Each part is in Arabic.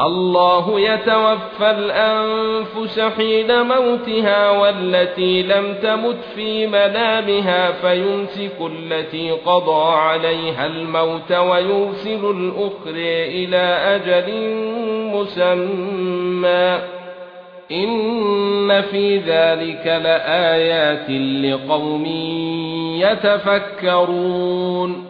الله يتوفى الأنفس حين موتها والتي لم تمت في منامها فيمسك التي قضى عليها الموت ويرسل الأخرى إلى أجل مسمى. إن في ذلك لآيات لقوم يتفكرون.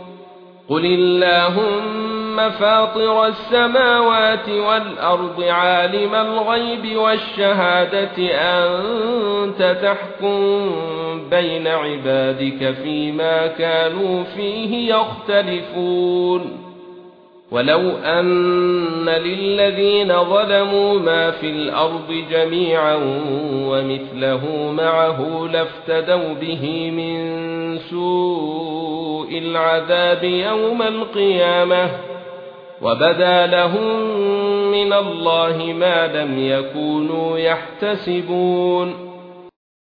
قل اللهم فاطر السماوات والارض عالم الغيب والشهاده انت تحكم بين عبادك فيما كانوا فيه يختلفون ولو ان للذين ظلموا ما في الأرض جميعا ومثله معه لافتدوا به من سوء العذاب يوم القيامة وبدا لهم من الله ما لم يكونوا يحتسبون